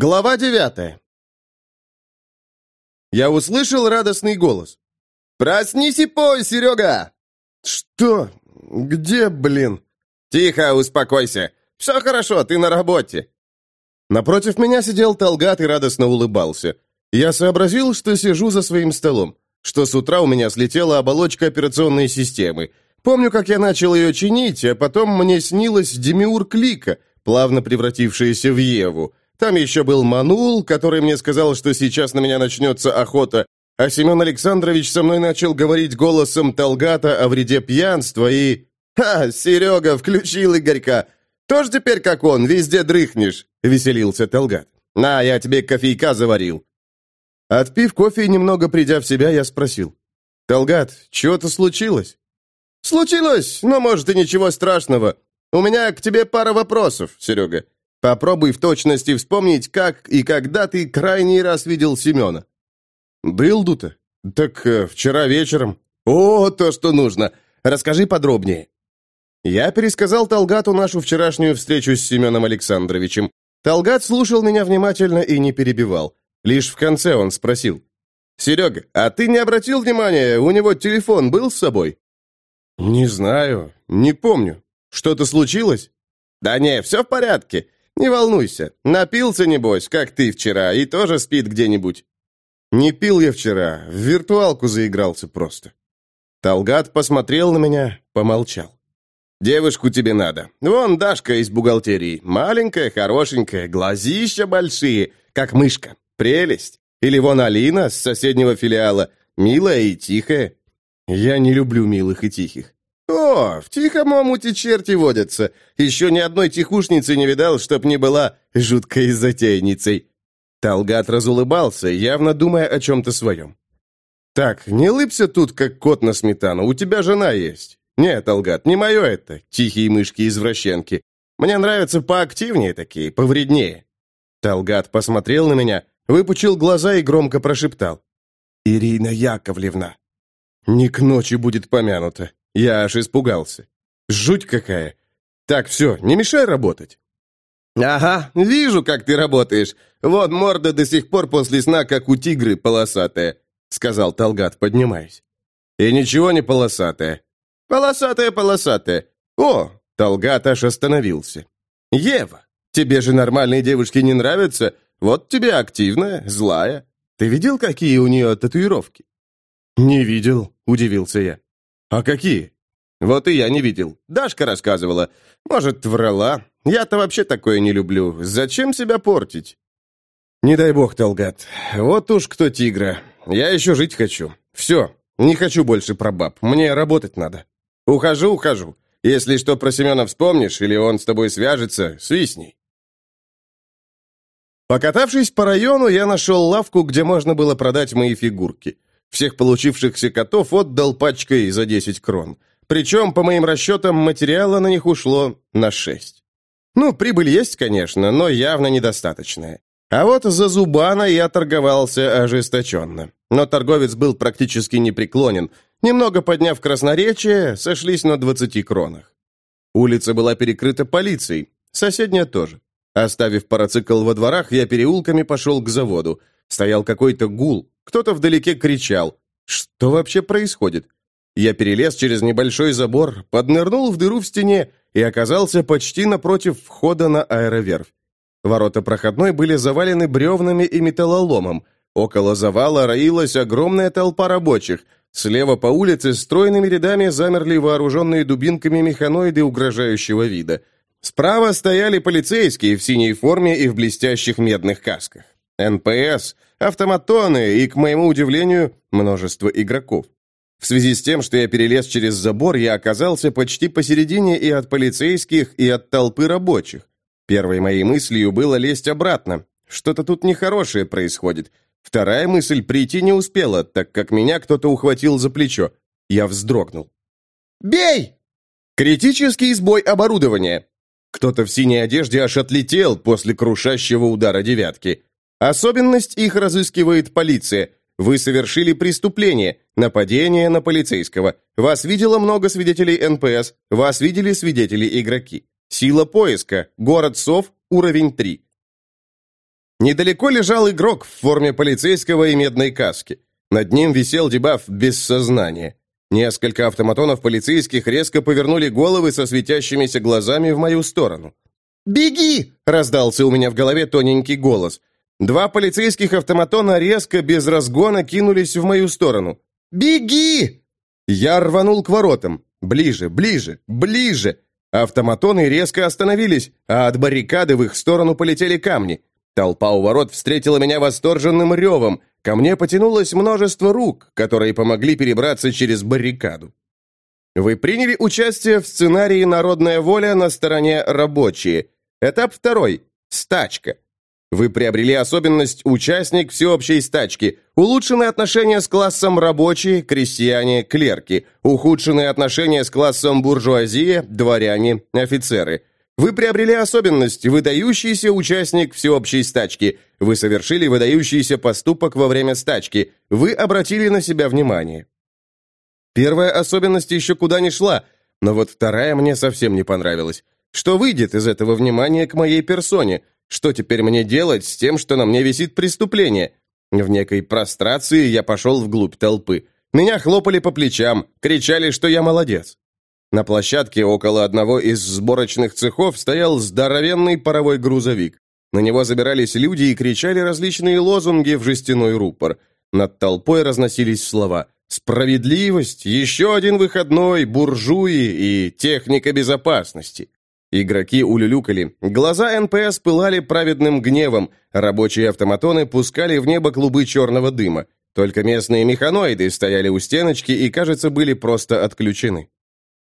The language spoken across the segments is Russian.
Глава девятая. Я услышал радостный голос. «Проснись и пой, Серега!» «Что? Где, блин?» «Тихо, успокойся. Все хорошо, ты на работе». Напротив меня сидел Талгат и радостно улыбался. Я сообразил, что сижу за своим столом, что с утра у меня слетела оболочка операционной системы. Помню, как я начал ее чинить, а потом мне снилась Демиург Лика, плавно превратившаяся в Еву. Там еще был Манул, который мне сказал, что сейчас на меня начнется охота, а Семен Александрович со мной начал говорить голосом Талгата о вреде пьянства и... «Ха, Серега, включил Игорька! Тоже теперь как он, везде дрыхнешь!» — веселился Талгат. «На, я тебе кофейка заварил!» Отпив кофе и немного придя в себя, я спросил. «Талгат, чего-то случилось?» «Случилось, но, может, и ничего страшного. У меня к тебе пара вопросов, Серега. Попробуй в точности вспомнить, как и когда ты крайний раз видел Семена». «Дылду-то? Так э, вчера вечером». «О, то, что нужно. Расскажи подробнее». Я пересказал Талгату нашу вчерашнюю встречу с Семеном Александровичем. Талгат слушал меня внимательно и не перебивал. Лишь в конце он спросил. «Серега, а ты не обратил внимания, у него телефон был с собой?» «Не знаю, не помню. Что-то случилось?» «Да не, все в порядке. «Не волнуйся. Напился, небось, как ты вчера, и тоже спит где-нибудь». «Не пил я вчера. В виртуалку заигрался просто». Талгат посмотрел на меня, помолчал. «Девушку тебе надо. Вон Дашка из бухгалтерии. Маленькая, хорошенькая, глазища большие, как мышка. Прелесть. Или вон Алина с соседнего филиала. Милая и тихая». «Я не люблю милых и тихих». «О, в тихом омуте черти водятся. Еще ни одной тихушницы не видал, чтоб не была жуткой затейницей». Талгат разулыбался, явно думая о чем-то своем. «Так, не лыбся тут, как кот на сметану, у тебя жена есть». «Нет, Талгат, не мое это, тихие мышки-извращенки. Мне нравятся поактивнее такие, повреднее». Талгат посмотрел на меня, выпучил глаза и громко прошептал. «Ирина Яковлевна». «Не к ночи будет помянута». Я аж испугался. Жуть какая. Так, все, не мешай работать. «Ага, вижу, как ты работаешь. Вот морда до сих пор после сна, как у тигры, полосатая», — сказал Талгат, поднимаясь. «И ничего не полосатая». «Полосатая, полосатая. О!» — Талгат аж остановился. «Ева, тебе же нормальные девушки не нравятся? Вот тебе активная, злая. Ты видел, какие у нее татуировки?» «Не видел», — удивился я. «А какие?» «Вот и я не видел. Дашка рассказывала. Может, врала. Я-то вообще такое не люблю. Зачем себя портить?» «Не дай бог, Талгат. Вот уж кто тигра. Я еще жить хочу. Все. Не хочу больше про баб. Мне работать надо. Ухожу, ухожу. Если что про Семена вспомнишь, или он с тобой свяжется, свистни». Покатавшись по району, я нашел лавку, где можно было продать мои фигурки. Всех получившихся котов отдал пачкой за 10 крон. Причем, по моим расчетам, материала на них ушло на 6. Ну, прибыль есть, конечно, но явно недостаточная. А вот за Зубана я торговался ожесточенно. Но торговец был практически непреклонен. Немного подняв красноречие, сошлись на 20 кронах. Улица была перекрыта полицией, соседняя тоже. Оставив парацикл во дворах, я переулками пошел к заводу. Стоял какой-то гул, кто-то вдалеке кричал. Что вообще происходит? Я перелез через небольшой забор, поднырнул в дыру в стене и оказался почти напротив входа на аэроверфь. Ворота проходной были завалены бревнами и металлоломом. Около завала роилась огромная толпа рабочих. Слева по улице стройными рядами замерли вооруженные дубинками механоиды угрожающего вида. Справа стояли полицейские в синей форме и в блестящих медных касках. НПС, автоматоны и, к моему удивлению, множество игроков. В связи с тем, что я перелез через забор, я оказался почти посередине и от полицейских, и от толпы рабочих. Первой моей мыслью было лезть обратно. Что-то тут нехорошее происходит. Вторая мысль прийти не успела, так как меня кто-то ухватил за плечо. Я вздрогнул. «Бей!» Критический сбой оборудования. Кто-то в синей одежде аж отлетел после крушащего удара девятки. Особенность их разыскивает полиция. Вы совершили преступление, нападение на полицейского. Вас видело много свидетелей НПС, вас видели свидетели-игроки. Сила поиска, город Сов, уровень 3. Недалеко лежал игрок в форме полицейского и медной каски. Над ним висел дебаф «без сознания». Несколько автоматонов полицейских резко повернули головы со светящимися глазами в мою сторону. «Беги!» — раздался у меня в голове тоненький голос. Два полицейских автоматона резко, без разгона, кинулись в мою сторону. «Беги!» Я рванул к воротам. Ближе, ближе, ближе. Автоматоны резко остановились, а от баррикады в их сторону полетели камни. Толпа у ворот встретила меня восторженным ревом. Ко мне потянулось множество рук, которые помогли перебраться через баррикаду. Вы приняли участие в сценарии «Народная воля» на стороне «Рабочие». Этап второй. Стачка. Вы приобрели особенность «Участник всеобщей стачки», улучшенные отношения с классом рабочие, крестьяне, клерки, ухудшенные отношения с классом буржуазия, дворяне, офицеры. Вы приобрели особенность «Выдающийся участник всеобщей стачки». Вы совершили выдающийся поступок во время стачки. Вы обратили на себя внимание. Первая особенность еще куда не шла, но вот вторая мне совсем не понравилась. Что выйдет из этого внимания к моей персоне – что теперь мне делать с тем, что на мне висит преступление? В некой прострации я пошел вглубь толпы. Меня хлопали по плечам, кричали, что я молодец. На площадке около одного из сборочных цехов стоял здоровенный паровой грузовик. На него забирались люди и кричали различные лозунги в жестяной рупор. Над толпой разносились слова «Справедливость», «Еще один выходной», «Буржуи» и «Техника безопасности». Игроки улюлюкали, глаза НПС пылали праведным гневом, рабочие автоматоны пускали в небо клубы черного дыма. Только местные механоиды стояли у стеночки и, кажется, были просто отключены.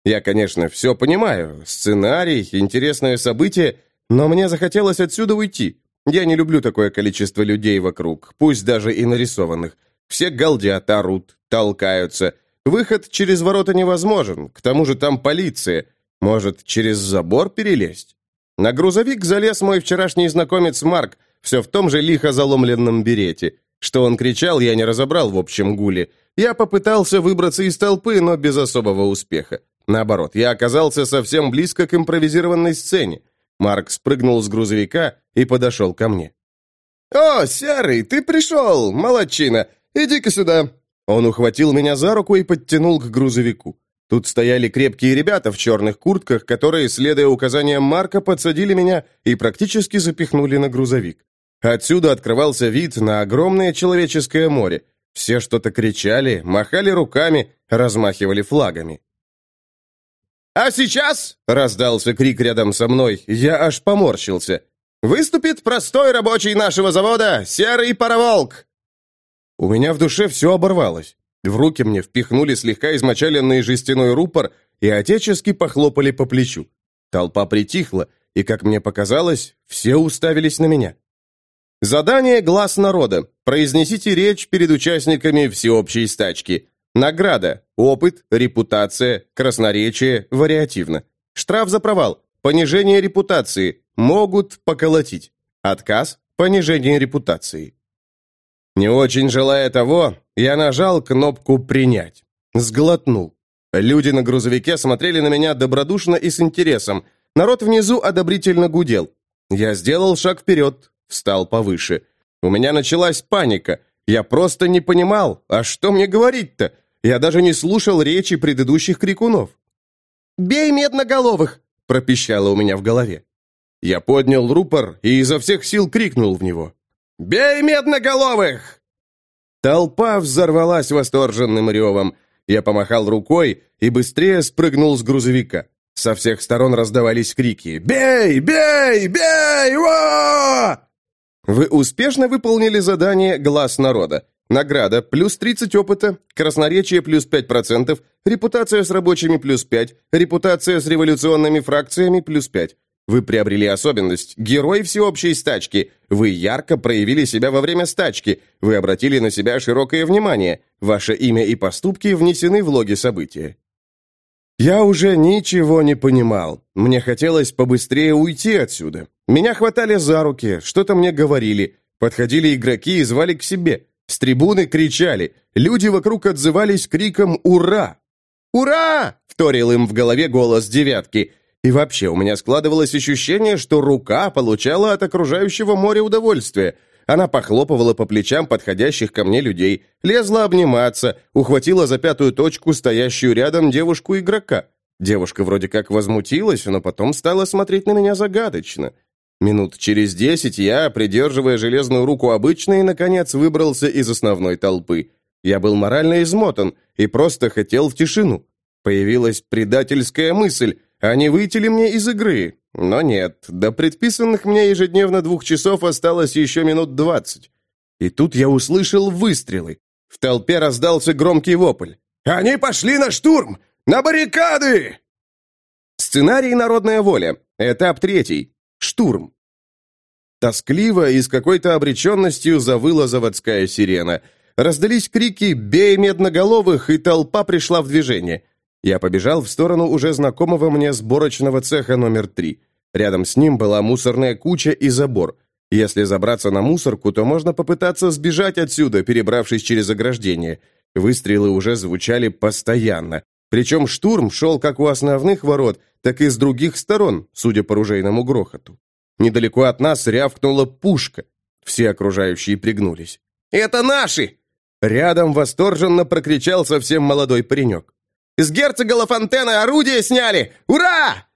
Я, конечно, все понимаю, сценарий, интересное событие, но мне захотелось отсюда уйти. Я не люблю такое количество людей вокруг, пусть даже и нарисованных. Все галдят, орут, толкаются. Выход через ворота невозможен, к тому же там полиция. Может, через забор перелезть? На грузовик залез мой вчерашний знакомец Марк, все в том же лихо заломленном берете. Что он кричал, я не разобрал в общем гуле. Я попытался выбраться из толпы, но без особого успеха. Наоборот, я оказался совсем близко к импровизированной сцене. Марк спрыгнул с грузовика и подошел ко мне. «О, Серый, ты пришел! Молодчина! Иди-ка сюда!» Он ухватил меня за руку и подтянул к грузовику. Тут стояли крепкие ребята в черных куртках, которые, следуя указаниям Марка, подсадили меня и практически запихнули на грузовик. Отсюда открывался вид на огромное человеческое море. Все что-то кричали, махали руками, размахивали флагами. «А сейчас!» — раздался крик рядом со мной. Я аж поморщился. «Выступит простой рабочий нашего завода, серый пароволк!» У меня в душе все оборвалось. В руки мне впихнули слегка измочаленный жестяной рупор и отечески похлопали по плечу. Толпа притихла, и, как мне показалось, все уставились на меня. Задание «Глаз народа». Произнесите речь перед участниками всеобщей стачки. Награда. Опыт, репутация, красноречие, вариативно. Штраф за провал. Понижение репутации. Могут поколотить. Отказ. Понижение репутации. Не очень желая того, я нажал кнопку «Принять». Сглотнул. Люди на грузовике смотрели на меня добродушно и с интересом. Народ внизу одобрительно гудел. Я сделал шаг вперед, встал повыше. У меня началась паника. Я просто не понимал, а что мне говорить-то? Я даже не слушал речи предыдущих крикунов. «Бей медноголовых!» – пропищало у меня в голове. Я поднял рупор и изо всех сил крикнул в него. «Бей медноголовых!» Толпа взорвалась восторженным ревом. Я помахал рукой и быстрее спрыгнул с грузовика. Со всех сторон раздавались крики «Бей! Бей! Бей! Во!» Вы успешно выполнили задание «Глаз народа». Награда плюс 30 опыта, красноречие плюс 5%, репутация с рабочими плюс 5, репутация с революционными фракциями плюс 5. Вы приобрели особенность «Герой всеобщей стачки». Вы ярко проявили себя во время стачки. Вы обратили на себя широкое внимание. Ваше имя и поступки внесены в логи события. Я уже ничего не понимал. Мне хотелось побыстрее уйти отсюда. Меня хватали за руки, что-то мне говорили. Подходили игроки и звали к себе. С трибуны кричали. Люди вокруг отзывались криком «Ура!». «Ура!» — вторил им в голове голос девятки – И вообще, у меня складывалось ощущение, что рука получала от окружающего моря удовольствие. Она похлопывала по плечам подходящих ко мне людей, лезла обниматься, ухватила за пятую точку стоящую рядом девушку-игрока. Девушка вроде как возмутилась, но потом стала смотреть на меня загадочно. Минут через десять я, придерживая железную руку обычной, наконец выбрался из основной толпы. Я был морально измотан и просто хотел в тишину. Появилась предательская мысль, а не выйти ли мне из игры? Но нет, до предписанных мне ежедневно двух часов осталось еще минут двадцать. И тут я услышал выстрелы. В толпе раздался громкий вопль. «Они пошли на штурм! На баррикады!» Сценарий «Народная воля». Этап третий. Штурм. Тоскливо и с какой-то обреченностью завыла заводская сирена. Раздались крики «Бей медноголовых!» и толпа пришла в движение – я побежал в сторону уже знакомого мне сборочного цеха номер три. Рядом с ним была мусорная куча и забор. Если забраться на мусорку, то можно попытаться сбежать отсюда, перебравшись через ограждение. Выстрелы уже звучали постоянно. Причем штурм шел как у основных ворот, так и с других сторон, судя по ружейному грохоту. Недалеко от нас рявкнула пушка. Все окружающие пригнулись. «Это наши!» Рядом восторженно прокричал совсем молодой паренек. Из герцога Лафонтена орудие сняли! Ура!»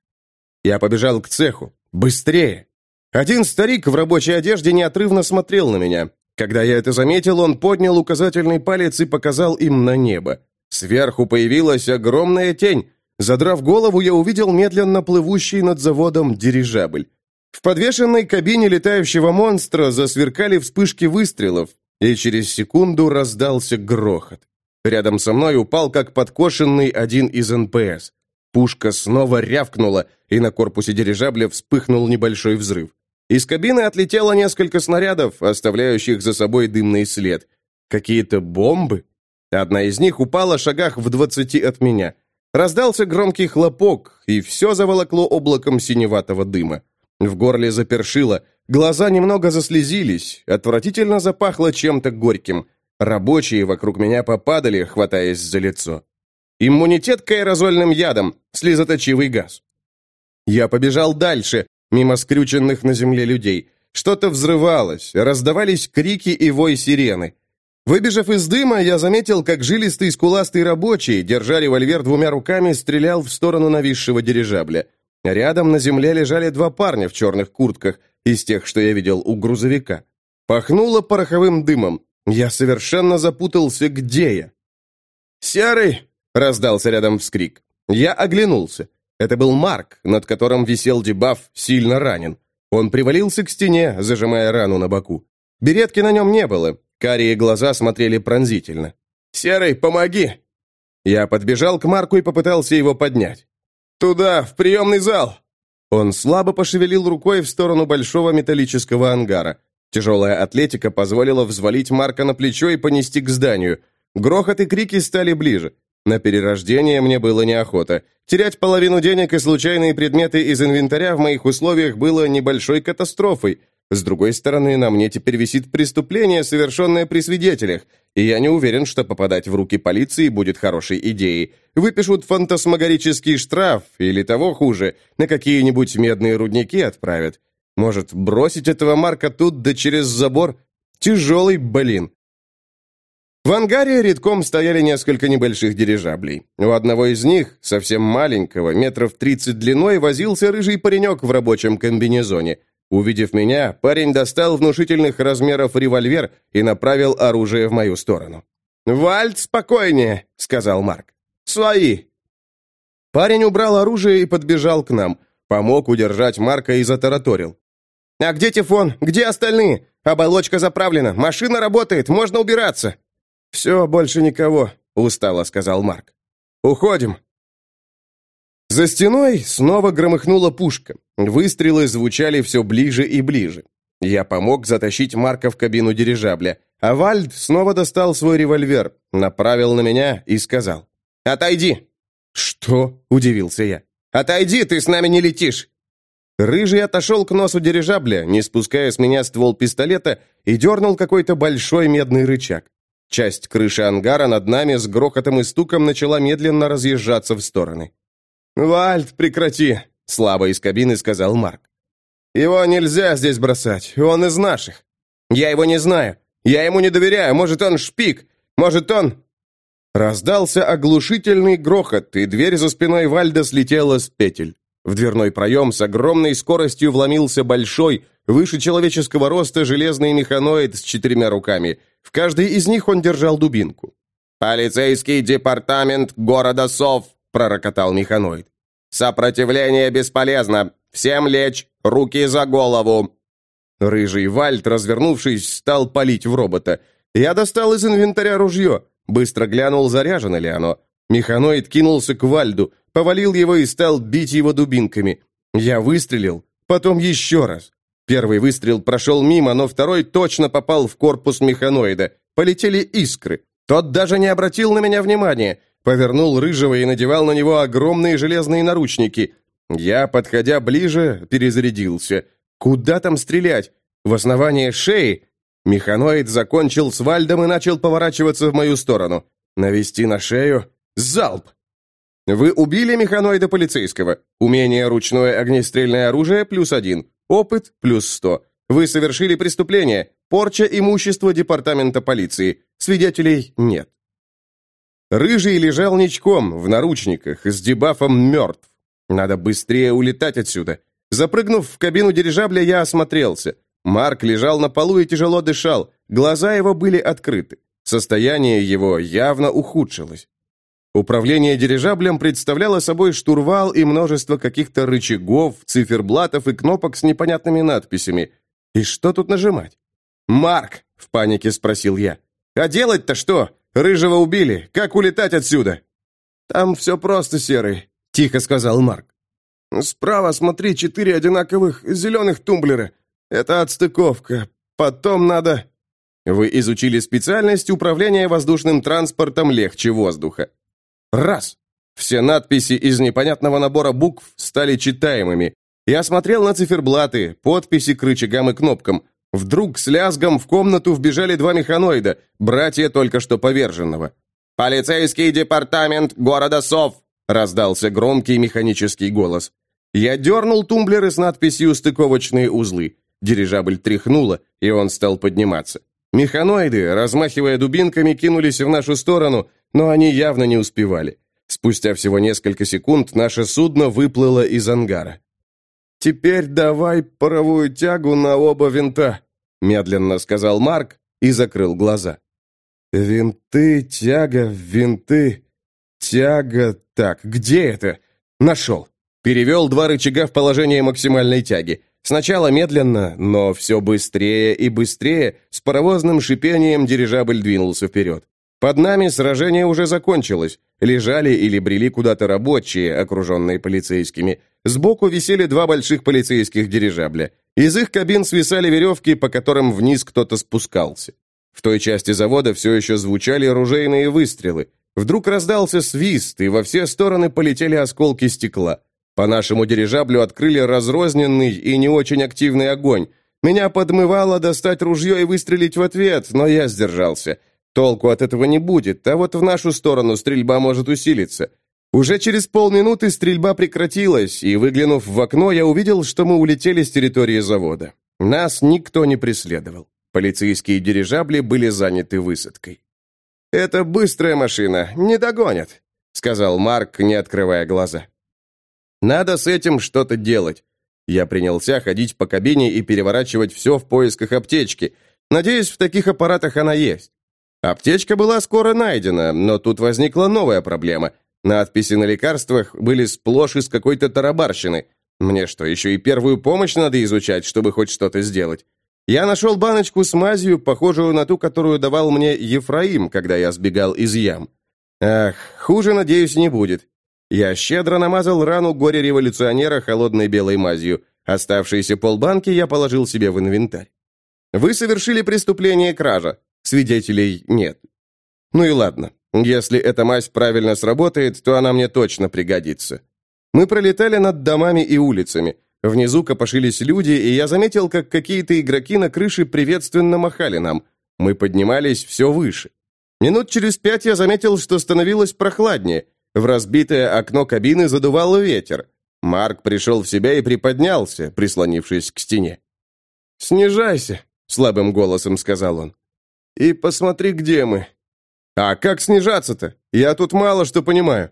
Я побежал к цеху. Быстрее! Один старик в рабочей одежде неотрывно смотрел на меня. Когда я это заметил, он поднял указательный палец и показал им на небо. Сверху появилась огромная тень. Задрав голову, я увидел медленно плывущий над заводом дирижабль. В подвешенной кабине летающего монстра засверкали вспышки выстрелов, и через секунду раздался грохот. Рядом со мной упал, как подкошенный, один из НПС. Пушка снова рявкнула, и на корпусе дирижабля вспыхнул небольшой взрыв. Из кабины отлетело несколько снарядов, оставляющих за собой дымный след. Какие-то бомбы? Одна из них упала в шагах в двадцати от меня. Раздался громкий хлопок, и все заволокло облаком синеватого дыма. В горле запершило, глаза немного заслезились, отвратительно запахло чем-то горьким – Рабочие вокруг меня попадали, хватаясь за лицо. Иммунитет к аэрозольным ядам, слезоточивый газ. Я побежал дальше, мимо скрюченных на земле людей. Что-то взрывалось, раздавались крики и вой сирены. Выбежав из дыма, я заметил, как жилистый скуластый рабочий, держа револьвер двумя руками, стрелял в сторону нависшего дирижабля. Рядом на земле лежали два парня в черных куртках, из тех, что я видел у грузовика. Пахнуло пороховым дымом. Я совершенно запутался, где я. «Серый!» — раздался рядом вскрик. Я оглянулся. Это был Марк, над которым висел дебаф «Сильно ранен». Он привалился к стене, зажимая рану на боку. Беретки на нем не было, карие глаза смотрели пронзительно. «Серый, помоги!» Я подбежал к Марку и попытался его поднять. «Туда, в приемный зал!» Он слабо пошевелил рукой в сторону большого металлического ангара. Тяжелая атлетика позволила взвалить Марка на плечо и понести к зданию. Грохот и крики стали ближе. На перерождение мне было неохота. Терять половину денег и случайные предметы из инвентаря в моих условиях было небольшой катастрофой. С другой стороны, на мне теперь висит преступление, совершенное при свидетелях, и я не уверен, что попадать в руки полиции будет хорошей идеей. Выпишут фантасмагорический штраф, или того хуже, на какие-нибудь медные рудники отправят. Может, бросить этого Марка тут да через забор? Тяжелый блин. В ангаре редком стояли несколько небольших дирижаблей. У одного из них, совсем маленького, метров тридцать длиной, возился рыжий паренек в рабочем комбинезоне. Увидев меня, парень достал внушительных размеров револьвер и направил оружие в мою сторону. «Вальд, спокойнее», — сказал Марк. «Свои». Парень убрал оружие и подбежал к нам, помог удержать Марка и затараторил. «А где Тифон? Где остальные? Оболочка заправлена, машина работает, можно убираться!» «Все, больше никого», — устало сказал Марк. «Уходим». За стеной снова громыхнула пушка. Выстрелы звучали все ближе и ближе. Я помог затащить Марка в кабину дирижабля, а Вальд снова достал свой револьвер, направил на меня и сказал. «Отойди!» «Что?» — удивился я. «Отойди, ты с нами не летишь!» Рыжий отошел к носу дирижабля, не спуская с меня ствол пистолета, и дернул какой-то большой медный рычаг. Часть крыши ангара над нами с грохотом и стуком начала медленно разъезжаться в стороны. «Вальд, прекрати!» слабо из кабины сказал Марк. «Его нельзя здесь бросать, он из наших. Я его не знаю, я ему не доверяю, может, он шпик, может, он...» Раздался оглушительный грохот, и дверь за спиной Вальда слетела с петель. В дверной проем с огромной скоростью вломился большой, выше человеческого роста железный механоид с четырьмя руками. В каждой из них он держал дубинку. «Полицейский департамент города Сов», — пророкотал механоид. «Сопротивление бесполезно. Всем лечь, руки за голову». Рыжий Вальд, развернувшись, стал палить в робота. Я достал из инвентаря ружье. Быстро глянул, заряжено ли оно. Механоид кинулся к Вальду, повалил его и стал бить его дубинками. Я выстрелил, потом еще раз. Первый выстрел прошел мимо, но второй точно попал в корпус механоида. Полетели искры. Тот даже не обратил на меня внимания. Повернул рыжего и надевал на него огромные железные наручники. Я, подходя ближе, перезарядился. Куда там стрелять? В основание шеи? Механоид закончил с Вальдом и начал поворачиваться в мою сторону. Навести на шею. Залп! Вы убили механоида полицейского. Умение ручное огнестрельное оружие плюс один. Опыт плюс сто. Вы совершили преступление. Порча имущества департамента полиции. Свидетелей нет. Рыжий лежал ничком, в наручниках, с дебафом мертв. Надо быстрее улетать отсюда. Запрыгнув в кабину дирижабля, я осмотрелся. Марк лежал на полу и тяжело дышал, глаза его были открыты. Состояние его явно ухудшилось. Управление дирижаблем представляло собой штурвал и множество каких-то рычагов, циферблатов и кнопок с непонятными надписями. И что тут нажимать? «Марк!» — в панике спросил я. «А делать-то что? Рыжего убили. Как улетать отсюда?» «Там все просто, Серый», — тихо сказал Марк. «Справа, смотри, четыре одинаковых зеленых тумблера. Это отстыковка. Потом надо...» Вы изучили специальность управления воздушным транспортом легче воздуха. Раз. Все надписи из непонятного набора букв стали читаемыми. Я смотрел на циферблаты, подписи к рычагам и кнопкам. Вдруг с лязгом в комнату вбежали два механоида, братья только что поверженного. «Полицейский департамент города Сов!» раздался громкий механический голос. Я дернул тумблеры с надписью «Стыковочные узлы». Дирижабль тряхнуло, и он стал подниматься. Механоиды, размахивая дубинками, кинулись в нашу сторону, но они явно не успевали. Спустя всего несколько секунд наше судно выплыло из ангара. «Теперь давай паровую тягу на оба винта», — медленно сказал Марк и закрыл глаза. «Винты, тяга, винты, тяга... Так, где это?» «Нашел». Перевел два рычага в положение максимальной тяги. Сначала медленно, но все быстрее и быстрее, с паровозным шипением дирижабль двинулся вперед. Под нами сражение уже закончилось. Лежали или брели куда-то рабочие, окруженные полицейскими. Сбоку висели два больших полицейских дирижабля. Из их кабин свисали веревки, по которым вниз кто-то спускался. В той части завода все еще звучали оружейные выстрелы. Вдруг раздался свист, и во все стороны полетели осколки стекла. По нашему дирижаблю открыли разрозненный и не очень активный огонь. Меня подмывало достать ружье и выстрелить в ответ, но я сдержался. Толку от этого не будет, а вот в нашу сторону стрельба может усилиться. Уже через полминуты стрельба прекратилась, и, выглянув в окно, я увидел, что мы улетели с территории завода. Нас никто не преследовал. Полицейские дирижабли были заняты высадкой. «Это быстрая машина, не догонят», — сказал Марк, не открывая глаза. Надо с этим что-то делать. Я принялся ходить по кабине и переворачивать все в поисках аптечки. Надеюсь, в таких аппаратах она есть. Аптечка была скоро найдена, но тут возникла новая проблема. Надписи на лекарствах были сплошь из какой-то тарабарщины. Мне что, еще и первую помощь надо изучать, чтобы хоть что-то сделать? Я нашел баночку с мазью, похожую на ту, которую давал мне Ефраим, когда я сбегал из ям. Ах, хуже, надеюсь, не будет. Я щедро намазал рану горе-революционера холодной белой мазью. Оставшиеся полбанки я положил себе в инвентарь. Вы совершили преступление кража. Свидетелей нет. Ну и ладно. Если эта мазь правильно сработает, то она мне точно пригодится. Мы пролетали над домами и улицами. Внизу копошились люди, и я заметил, как какие-то игроки на крыше приветственно махали нам. Мы поднимались все выше. Минут через пять я заметил, что становилось прохладнее – в разбитое окно кабины задувал ветер. Марк пришел в себя и приподнялся, прислонившись к стене. «Снижайся», — слабым голосом сказал он. «И посмотри, где мы». «А как снижаться-то? Я тут мало что понимаю».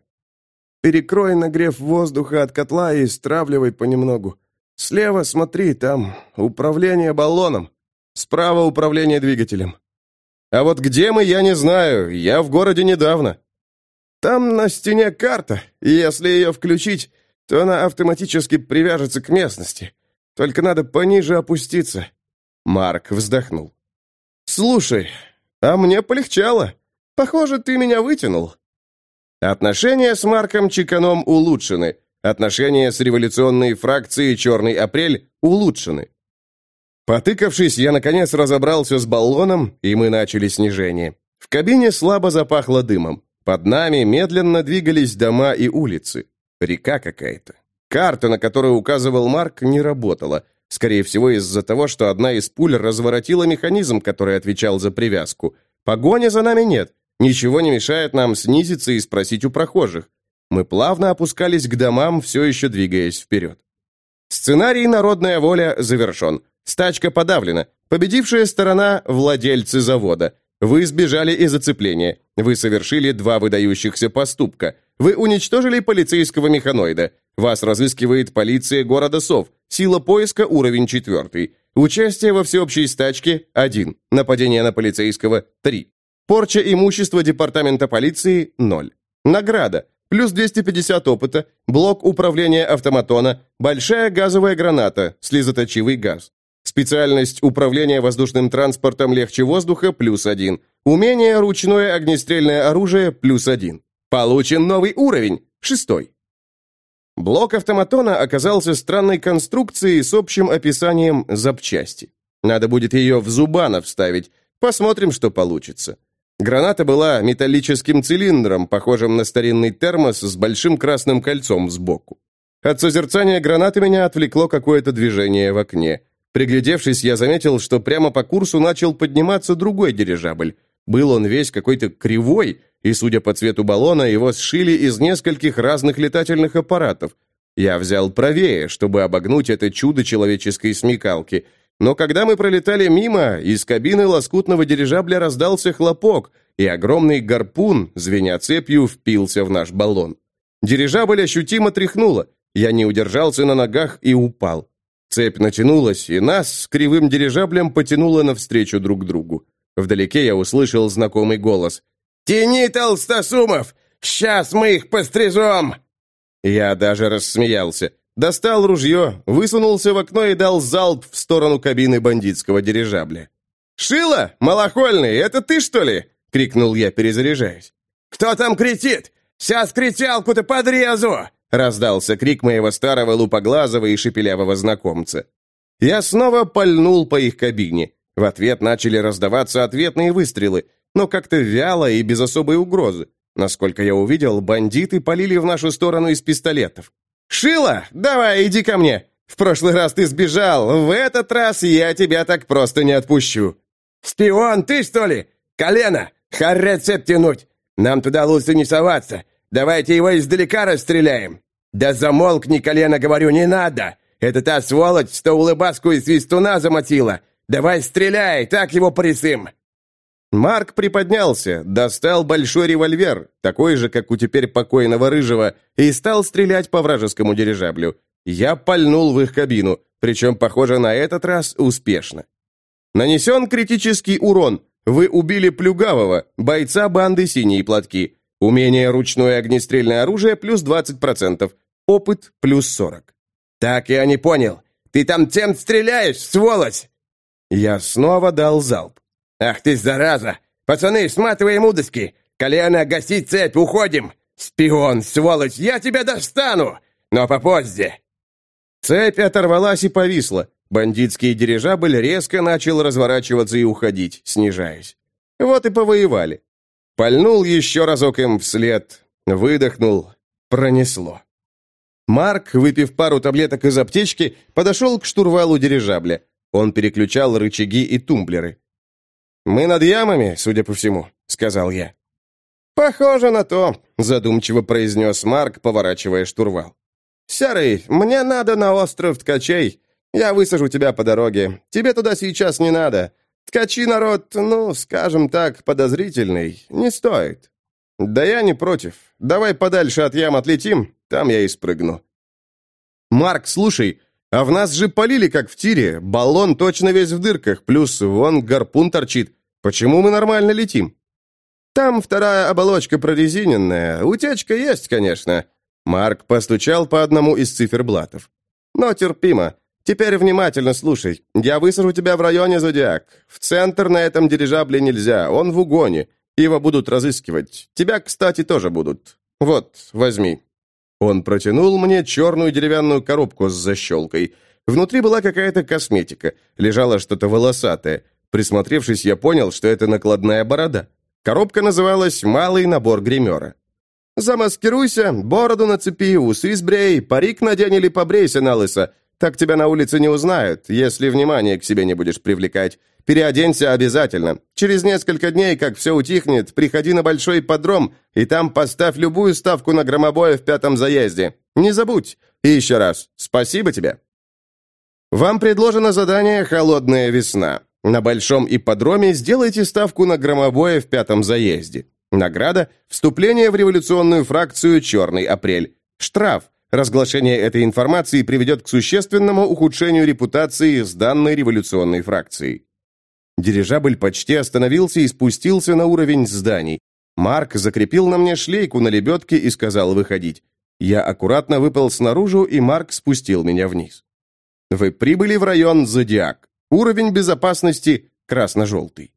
«Перекрой нагрев воздуха от котла и стравливай понемногу. Слева смотри, там управление баллоном. Справа управление двигателем. А вот где мы, я не знаю. Я в городе недавно. Там на стене карта, и если ее включить, то она автоматически привяжется к местности. Только надо пониже опуститься». Марк вздохнул. «Слушай, а мне полегчало. Похоже, ты меня вытянул». Отношения с Марком Чиканом улучшены. Отношения с революционной фракцией «Черный апрель» улучшены. Потыкавшись, я наконец разобрался с баллоном, и мы начали снижение. В кабине слабо запахло дымом. Под нами медленно двигались дома и улицы. Река какая-то. Карта, на которую указывал Марк, не работала. Скорее всего, из-за того, что одна из пуль разворотила механизм, который отвечал за привязку. Погони за нами нет. Ничего не мешает нам снизиться и спросить у прохожих. Мы плавно опускались к домам, все еще двигаясь вперед. Сценарий «Народная воля» завершен. Стачка подавлена. Победившая сторона – владельцы завода. Вы сбежали из зацепления. Вы совершили два выдающихся поступка. Вы уничтожили полицейского механоида. Вас разыскивает полиция города Сов. Сила поиска уровень четвертый. Участие во всеобщей стачке – один. Нападение на полицейского – три. Порча имущества департамента полиции – ноль. Награда – плюс 250 опыта, блок управления автоматона, большая газовая граната, слезоточивый газ. Специальность управления воздушным транспортом легче воздуха – плюс один. Умение ручное огнестрельное оружие – плюс один. Получен новый уровень – шестой. Блок автоматона оказался странной конструкцией с общим описанием запчасти. Надо будет ее в Зубана вставить. Посмотрим, что получится. Граната была металлическим цилиндром, похожим на старинный термос с большим красным кольцом сбоку. От созерцания гранаты меня отвлекло какое-то движение в окне. Приглядевшись, я заметил, что прямо по курсу начал подниматься другой дирижабль. Был он весь какой-то кривой, и, судя по цвету баллона, его сшили из нескольких разных летательных аппаратов. Я взял правее, чтобы обогнуть это чудо человеческой смекалки. Но когда мы пролетали мимо, из кабины лоскутного дирижабля раздался хлопок, и огромный гарпун, звеня цепью, впился в наш баллон. Дирижабль ощутимо тряхнуло. Я не удержался на ногах и упал. Цепь натянулась, и нас с кривым дирижаблем потянуло навстречу друг другу. Вдалеке я услышал знакомый голос. «Тяни, толстосумов! Сейчас мы их пострижем!» Я даже рассмеялся. Достал ружье, высунулся в окно и дал залп в сторону кабины бандитского дирижабля. «Шила, малохольный, это ты, что ли?» — крикнул я, перезаряжаясь. «Кто там кричит? Сейчас кричалку-то подрезу!» Раздался крик моего старого лупоглазого и шепелявого знакомца. Я снова пальнул по их кабине. В ответ начали раздаваться ответные выстрелы, но как-то вяло и без особой угрозы. Насколько я увидел, бандиты полили в нашу сторону из пистолетов. «Шила, давай, иди ко мне! В прошлый раз ты сбежал, в этот раз я тебя так просто не отпущу!» «Спион, ты что ли? Колено! Харре цепь тянуть! Нам туда лучше не соваться! Давайте его издалека расстреляем!» «Да замолкни, колено, говорю, не надо! Это та сволочь, что улыбаску и свистуна замотила! Давай стреляй, так его порисым!» Марк приподнялся, достал большой револьвер, такой же, как у теперь покойного Рыжего, и стал стрелять по вражескому дирижаблю. Я пальнул в их кабину, причем, похоже, на этот раз успешно. Нанесен критический урон. Вы убили Плюгавого, бойца банды «Синие платки». Умение ручное огнестрельное оружие плюс 20%. Опыт плюс 40. «Так я не понял. Ты там тем стреляешь, сволочь!» Я снова дал залп. «Ах ты, зараза! Пацаны, сматываем удочки! Колено, гасить цепь, уходим! Спион, сволочь, я тебя достану! Но попозже!» Цепь оторвалась и повисла. Бандитский дирижабль резко начал разворачиваться и уходить, снижаясь. Вот и повоевали. Пальнул еще разок им вслед, выдохнул, пронесло. Марк, выпив пару таблеток из аптечки, подошел к штурвалу дирижабля. Он переключал рычаги и тумблеры. «Мы над ямами, судя по всему», — сказал я. «Похоже на то», — задумчиво произнес Марк, поворачивая штурвал. «Серый, мне надо на остров ткачей. Я высажу тебя по дороге. Тебе туда сейчас не надо. Ткачи народ, ну, скажем так, подозрительный. Не стоит». «Да я не против. Давай подальше от ям отлетим, там я и спрыгну». «Марк, слушай, а в нас же полили, как в тире. Баллон точно весь в дырках, плюс вон гарпун торчит. Почему мы нормально летим?» «Там вторая оболочка прорезиненная. Утечка есть, конечно». Марк постучал по одному из циферблатов. «Но терпимо. Теперь внимательно слушай. Я высажу тебя в районе Зодиак. В центр на этом дирижабле нельзя, он в угоне. Его будут разыскивать. Тебя, кстати, тоже будут. Вот, возьми». Он протянул мне черную деревянную коробку с защелкой. Внутри была какая-то косметика. Лежало что-то волосатое. Присмотревшись, я понял, что это накладная борода. Коробка называлась «Малый набор гримера». «Замаскируйся, бороду нацепи, усы сбрей, парик надень или побрейся на лысо. Так тебя на улице не узнают, если внимание к себе не будешь привлекать. Переоденься обязательно. Через несколько дней, как все утихнет, приходи на большой подром, и там поставь любую ставку на громобоя в пятом заезде. Не забудь. И еще раз, спасибо тебе. Вам предложено задание «Холодная весна». На большом ипподроме сделайте ставку на громобоя в пятом заезде. Награда – вступление в революционную фракцию «Черный апрель». Штраф Разглашение этой информации приведет к существенному ухудшению репутации с данной революционной фракцией. Дирижабль почти остановился и спустился на уровень зданий. Марк закрепил на мне шлейку на лебедке и сказал выходить. Я аккуратно выпал снаружи, и Марк спустил меня вниз. Вы прибыли в район Зодиак. Уровень безопасности красно-желтый.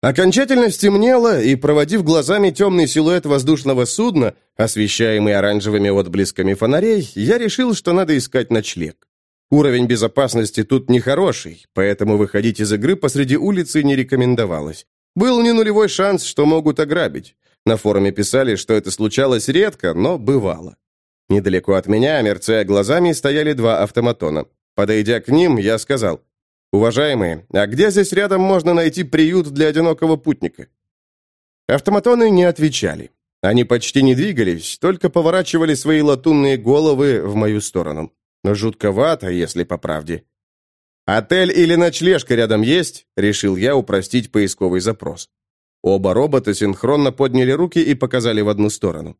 Окончательно стемнело, и, проводив глазами темный силуэт воздушного судна, освещаемый оранжевыми отблесками фонарей, я решил, что надо искать ночлег. Уровень безопасности тут нехороший, поэтому выходить из игры посреди улицы не рекомендовалось. Был не нулевой шанс, что могут ограбить. На форуме писали, что это случалось редко, но бывало. Недалеко от меня, мерцая глазами, стояли два автоматона. Подойдя к ним, я сказал, «Уважаемые, а где здесь рядом можно найти приют для одинокого путника?» Автоматоны не отвечали. Они почти не двигались, только поворачивали свои латунные головы в мою сторону. Но жутковато, если по правде. «Отель или ночлежка рядом есть?» — решил я упростить поисковый запрос. Оба робота синхронно подняли руки и показали в одну сторону.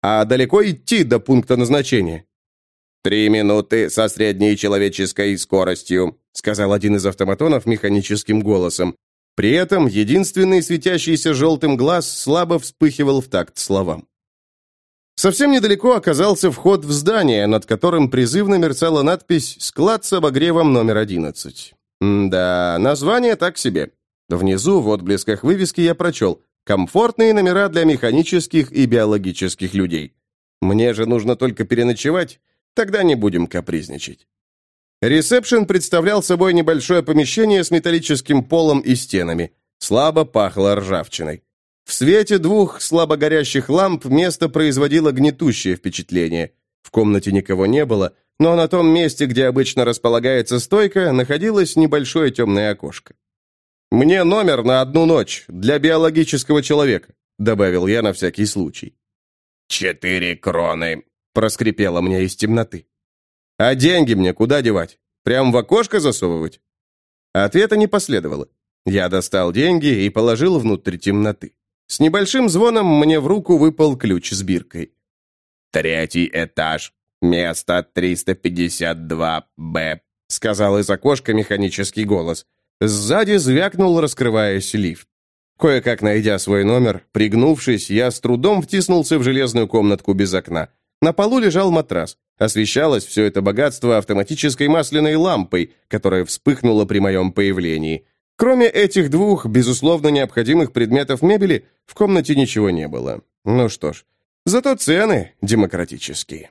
«А далеко идти до пункта назначения?» «Три минуты со средней человеческой скоростью», сказал один из автоматонов механическим голосом. При этом единственный светящийся желтым глаз слабо вспыхивал в такт словам. Совсем недалеко оказался вход в здание, над которым призывно мерцала надпись «Склад с обогревом номер 11». да, название так себе. Внизу, в отблесках вывески, я прочел «Комфортные номера для механических и биологических людей». Мне же нужно только переночевать, Тогда не будем капризничать. Ресепшн представлял собой небольшое помещение с металлическим полом и стенами. Слабо пахло ржавчиной. В свете двух слабо горящих ламп место производило гнетущее впечатление. В комнате никого не было, но на том месте, где обычно располагается стойка, находилось небольшое темное окошко. «Мне номер на одну ночь, для биологического человека», добавил я на всякий случай. «Четыре кроны», проскрипело мне из темноты. «А деньги мне куда девать? Прям в окошко засовывать?» Ответа не последовало. Я достал деньги и положил внутрь темноты. С небольшим звоном мне в руку выпал ключ с биркой. «Третий этаж, место 352-Б», сказал из окошка механический голос. Сзади звякнул, раскрываясь лифт. Кое-как найдя свой номер, пригнувшись, я с трудом втиснулся в железную комнатку без окна. На полу лежал матрас. Освещалось все это богатство автоматической масляной лампой, которая вспыхнула при моем появлении. Кроме этих двух, безусловно, необходимых предметов мебели, в комнате ничего не было. Ну что ж, зато цены демократические.